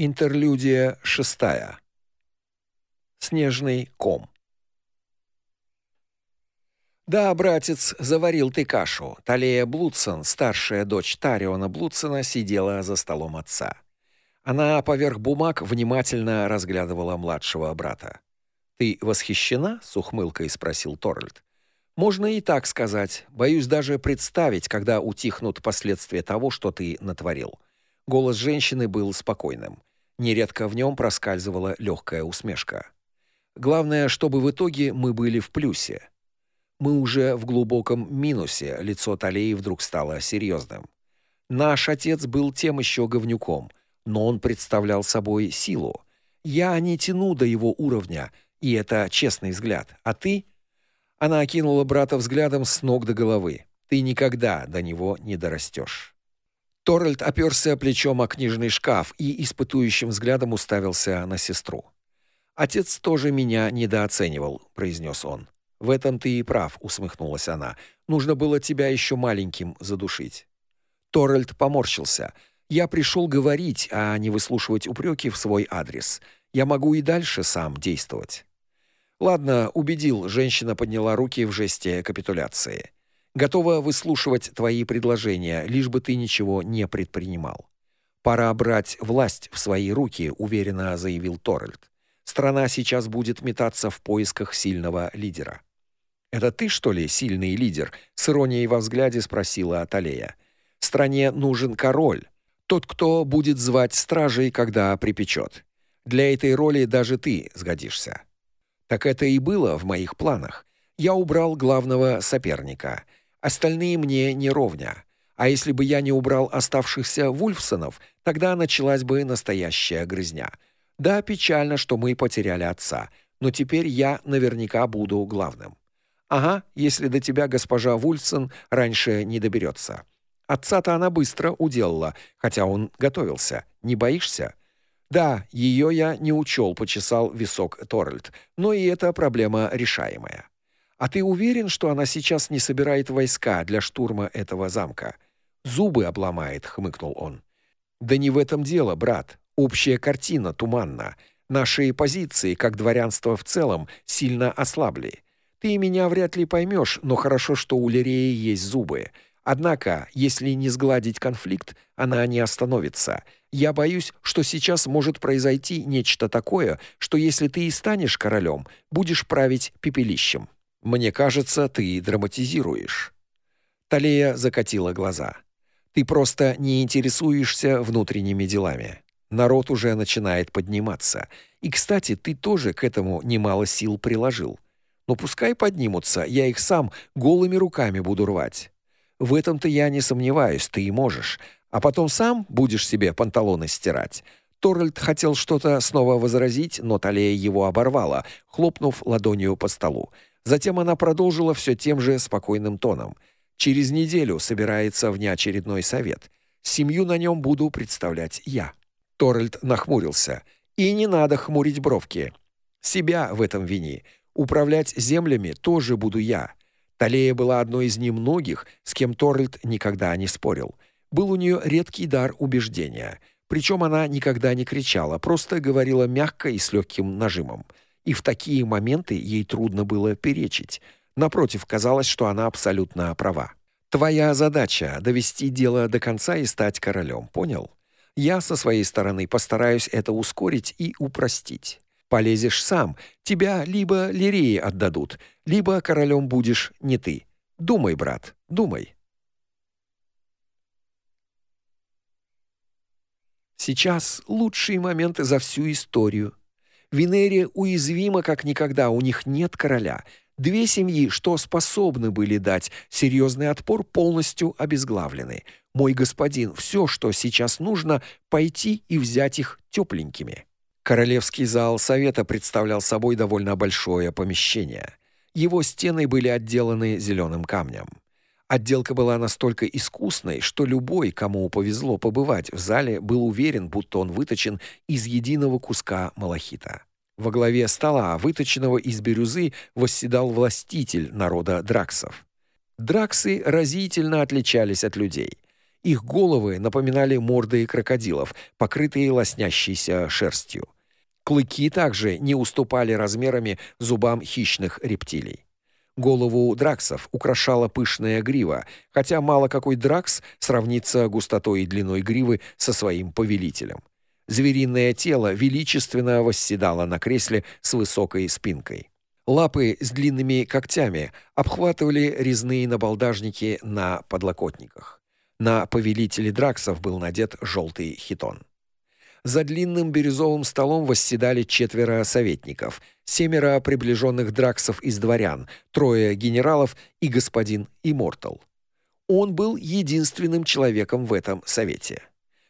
Интерлюдия шестая. Снежный ком. Да, братец, заварил ты кашу. Талея Блудсон, старшая дочь Тариона Блудсона, сидела за столом отца. Она поверх бумаг внимательно разглядывала младшего брата. Ты восхищена? с ухмылкой спросил Торальд. Можно и так сказать. Боюсь даже представить, когда утихнут последствия того, что ты натворил. Голос женщины был спокойным. Нередко в нем проскальзывала легкая усмешка. Главное, чтобы в итоге мы были в плюсе. Мы уже в глубоком минусе. Лицо Талии вдруг стало серьезным. Наш отец был тем еще говнюком, но он представлял собой силу. Я не тяну до его уровня, и это честный взгляд. А ты? Она окинула брата взглядом с ног до головы. Ты никогда до него не дорастешь. Торальд оперся плечом о книжный шкаф и испытующим взглядом уставился на сестру. Отец тоже меня недооценивал, произнес он. В этом ты и прав, усмехнулась она. Нужно было тебя еще маленьким задушить. Торальд поморщился. Я пришел говорить, а не выслушивать упреки в свой адрес. Я могу и дальше сам действовать. Ладно, убедил, женщина подняла руки в жесте капитуляции готова выслушивать твои предложения, лишь бы ты ничего не предпринимал. Пора брать власть в свои руки, уверенно заявил Торальд. Страна сейчас будет метаться в поисках сильного лидера. Это ты, что ли, сильный лидер? с иронией во взгляде спросила Аталея. Стране нужен король, тот, кто будет звать стражей, когда припечет. Для этой роли даже ты сгодишься. Так это и было в моих планах. Я убрал главного соперника. Остальные мне не ровня. А если бы я не убрал оставшихся Вульфсонов, тогда началась бы настоящая грызня. Да, печально, что мы потеряли отца, но теперь я наверняка буду главным. Ага, если до тебя госпожа Вульфсон раньше не доберется. Отца-то она быстро уделала, хотя он готовился. Не боишься? Да, ее я не учел, почесал висок Торальд. Но и эта проблема решаемая. А ты уверен, что она сейчас не собирает войска для штурма этого замка? Зубы обломает, хмыкнул он. Да не в этом дело, брат. Общая картина туманна. Наши позиции, как дворянство в целом, сильно ослабли. Ты меня вряд ли поймешь, но хорошо, что у Лиреи есть зубы. Однако, если не сгладить конфликт, она не остановится. Я боюсь, что сейчас может произойти нечто такое, что если ты и станешь королем, будешь править пепелищем. Мне кажется, ты драматизируешь. Талия закатила глаза. Ты просто не интересуешься внутренними делами. Народ уже начинает подниматься. И, кстати, ты тоже к этому немало сил приложил. Но пускай поднимутся, я их сам голыми руками буду рвать. В этом-то я не сомневаюсь, ты и можешь. А потом сам будешь себе панталоны стирать. Торальд хотел что-то снова возразить, но Талия его оборвала, хлопнув ладонью по столу. Затем она продолжила все тем же спокойным тоном: "Через неделю собирается внеочередной совет. Семью на нем буду представлять я". Торальд нахмурился. "И не надо хмурить бровки. Себя в этом вини. Управлять землями тоже буду я". Талея была одной из немногих, с кем Торальд никогда не спорил. Был у нее редкий дар убеждения. Причем она никогда не кричала, просто говорила мягко и с легким нажимом и в такие моменты ей трудно было перечить. Напротив, казалось, что она абсолютно права. Твоя задача довести дело до конца и стать королем, понял? Я со своей стороны постараюсь это ускорить и упростить. Полезешь сам, тебя либо лирии отдадут, либо королем будешь не ты. Думай, брат, думай. Сейчас лучшие моменты за всю историю, Венерия уязвима как никогда, у них нет короля. Две семьи, что способны были дать серьезный отпор, полностью обезглавлены. Мой господин, все, что сейчас нужно, пойти и взять их тепленькими. Королевский зал совета представлял собой довольно большое помещение. Его стены были отделаны зеленым камнем. Отделка была настолько искусной, что любой, кому повезло побывать в зале, был уверен, будто он выточен из единого куска малахита. Во главе стола, выточенного из бирюзы, восседал властитель народа драксов. Драксы разительно отличались от людей. Их головы напоминали морды крокодилов, покрытые лоснящейся шерстью. Клыки также не уступали размерами зубам хищных рептилий. Голову драксов украшала пышная грива, хотя мало какой дракс сравнится густотой и длиной гривы со своим повелителем. Звериное тело величественно восседало на кресле с высокой спинкой. Лапы с длинными когтями обхватывали резные набалдажники на подлокотниках. На повелителе драксов был надет желтый хитон. За длинным бирюзовым столом восседали четверо советников, семеро приближенных драксов из дворян, трое генералов и господин Иммортал. Он был единственным человеком в этом совете.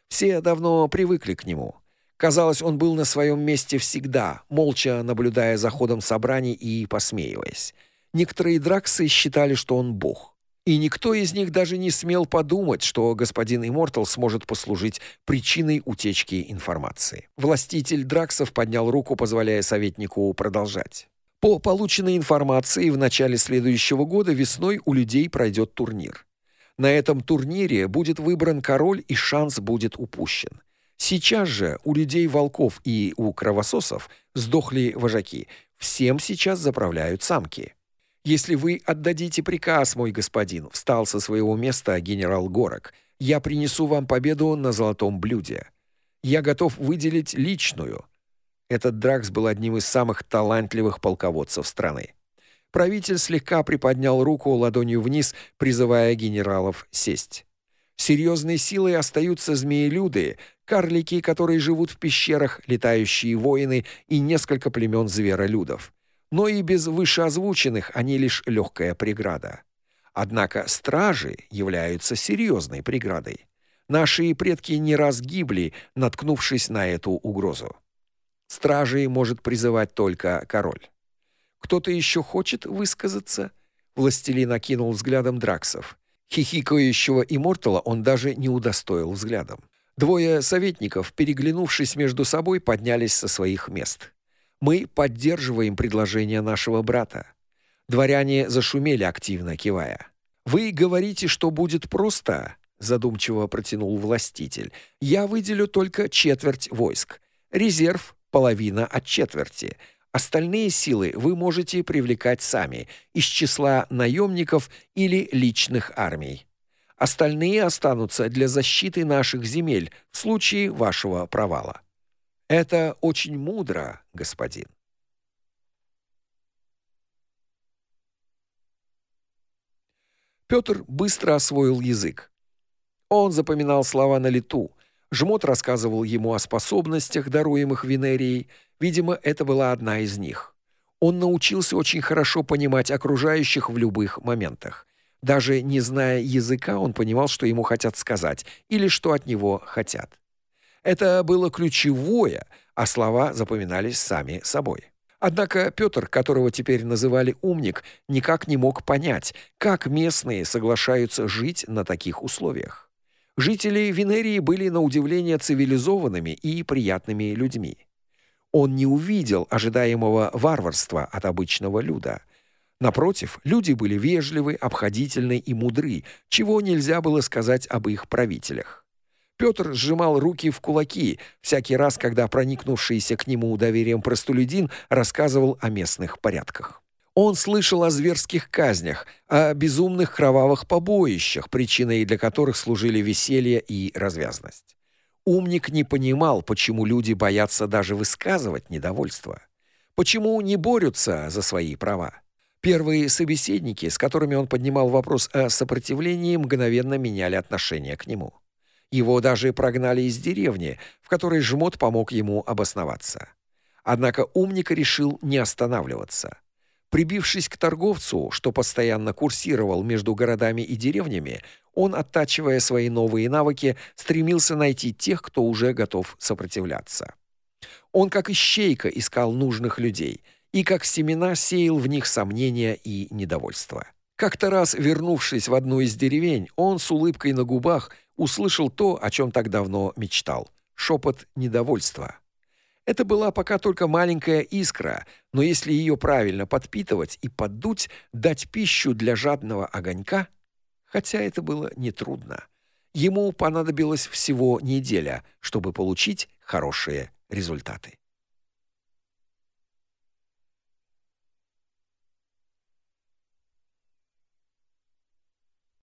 Все давно привыкли к нему. Казалось, он был на своем месте всегда, молча наблюдая за ходом собраний и посмеиваясь. Некоторые драксы считали, что он бог. И никто из них даже не смел подумать, что господин Иммортал сможет послужить причиной утечки информации. Властитель драксов поднял руку, позволяя советнику продолжать. По полученной информации в начале следующего года весной у людей пройдет турнир. На этом турнире будет выбран король и шанс будет упущен. Сейчас же у людей-волков и у кровососов сдохли вожаки. Всем сейчас заправляют самки. Если вы отдадите приказ, мой господин, встал со своего места генерал Горок. Я принесу вам победу на золотом блюде. Я готов выделить личную. Этот Дракс был одним из самых талантливых полководцев страны. Правитель слегка приподнял руку ладонью вниз, призывая генералов сесть. Серьезной силой остаются змеелюды, карлики, которые живут в пещерах, летающие воины и несколько племен зверолюдов. Но и без вышеозвученных они лишь легкая преграда. Однако стражи являются серьезной преградой. Наши предки не раз гибли, наткнувшись на эту угрозу. Стражей может призывать только король. Кто-то еще хочет высказаться? Властелин окинул взглядом драксов. Хихикающего иммортала он даже не удостоил взглядом. Двое советников, переглянувшись между собой, поднялись со своих мест. Мы поддерживаем предложение нашего брата. Дворяне зашумели активно, кивая. Вы говорите, что будет просто, задумчиво протянул властитель. Я выделю только четверть войск. Резерв половина от четверти. Остальные силы вы можете привлекать сами из числа наемников или личных армий. Остальные останутся для защиты наших земель в случае вашего провала. Это очень мудро, господин. Петр быстро освоил язык. Он запоминал слова на лету. Жмот рассказывал ему о способностях, даруемых Венерией, Видимо, это была одна из них. Он научился очень хорошо понимать окружающих в любых моментах. Даже не зная языка, он понимал, что ему хотят сказать или что от него хотят. Это было ключевое, а слова запоминались сами собой. Однако Петр, которого теперь называли умник, никак не мог понять, как местные соглашаются жить на таких условиях. Жители Венерии были на удивление цивилизованными и приятными людьми он не увидел ожидаемого варварства от обычного люда. Напротив, люди были вежливы, обходительны и мудры, чего нельзя было сказать об их правителях. Петр сжимал руки в кулаки всякий раз, когда проникнувшийся к нему доверием простолюдин рассказывал о местных порядках. Он слышал о зверских казнях, о безумных кровавых побоищах, причиной для которых служили веселье и развязность. Умник не понимал, почему люди боятся даже высказывать недовольство. Почему не борются за свои права? Первые собеседники, с которыми он поднимал вопрос о сопротивлении, мгновенно меняли отношение к нему. Его даже прогнали из деревни, в которой жмот помог ему обосноваться. Однако умник решил не останавливаться. Прибившись к торговцу, что постоянно курсировал между городами и деревнями, он, оттачивая свои новые навыки, стремился найти тех, кто уже готов сопротивляться. Он как ищейка искал нужных людей и как семена сеял в них сомнения и недовольство. Как-то раз, вернувшись в одну из деревень, он с улыбкой на губах услышал то, о чем так давно мечтал шепот недовольства. Это была пока только маленькая искра, но если ее правильно подпитывать и поддуть, дать пищу для жадного огонька, хотя это было не трудно. Ему понадобилось всего неделя, чтобы получить хорошие результаты.